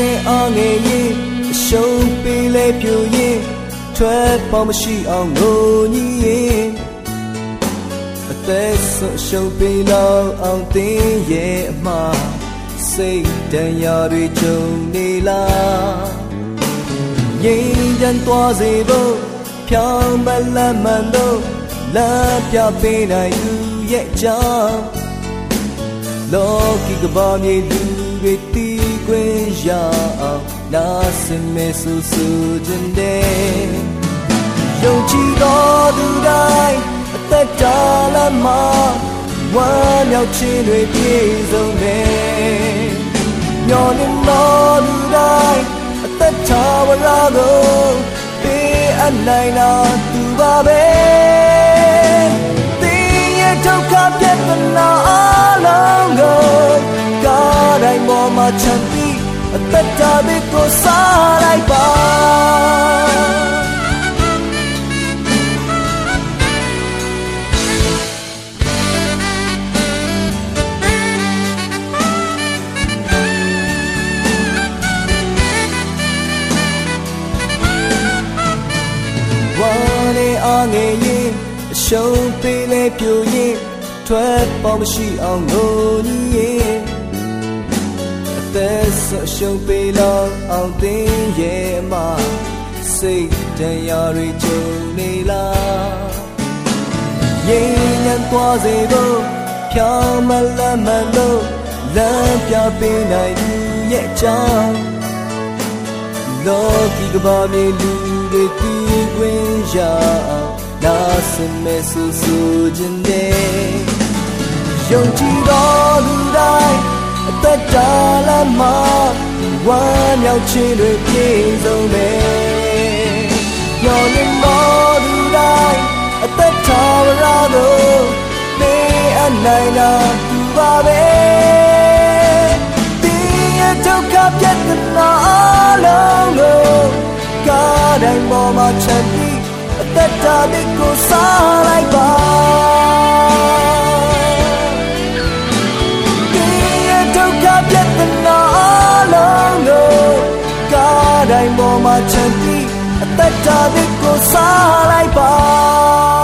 နဲ့အားငယ်ရင်အရှုံးပေးလဲပြူရင်ထွက်ပေါမရှိအောင်ငိုညည်းရင်အသက်ဆုံးရှုံးပေးလောက်အောင်တင်းရဲ့အမှားစိတ်တန်ရာတွေကြုံနေလားငြိမ်းချမ်းသွားစေဖို့ဖြောင်းမလတ်မှန်လို့လမ်းပြပေးနိုင်သူရဲ့ကြောင့်လောကီကဘာမြေလူတွေတီး ခွင့်ရအောင်နာစမဲဆူဆူခြင်းတဲ့ယုံကြည်တော်သူတိုင်းအသက်တာလမ်းမှာဝမ်းမြောက်ခြင်းတွေပြည့်စုံတယ်မျော်လင့်တော်သူတိုင်းအသက်တာဝရကိုပေးအပ်နိုင်တာသူပါပဲ ချမ်းပြီးအသက်တာတွေကိုစားလိုက်ပါအားငယ်ရင်အရှုံးပေးလဲပြိုရင်ထွက်ပေါမရှိအောင်ငိုညည်းရင်အ သက်ဆွရှုံးပေးလောက်အောင်တင်းရဲ့မှာစိတ်တန်ရာတွေကြုံနေလားရင်ညံသွားစေဖို့ဖြောင်းမလမ်းမလို့လမ်းပြပေးနိုင်သူရဲ့အကြောင်းလောကီကဘာမြေလူတွေတီးခွင့်ရအောင်နာစမဲဆူဆူခြင်းတဲ့ယုံကြည်တော်လူတိုင်း အသက်တာလမှာဝမ်းမြောက်ခြင်းတွေပြည့်စုံမယ်ညော်လင်းတော်လူတိုင်းအသက်တာဝရကိုပေးအနိုင်တာသူပါပဲတင်းရဲ့ဒုက္ခပြတ်နာအလုံးကိုကားတိုင်းပေါ်မှာချမ်းပြီးအသက်တာလေးကိုစားလိုက်ပါ တိုင်းပေါ်မှာချန်တီအသက်တာတွေကိုစားလိုက်ပါ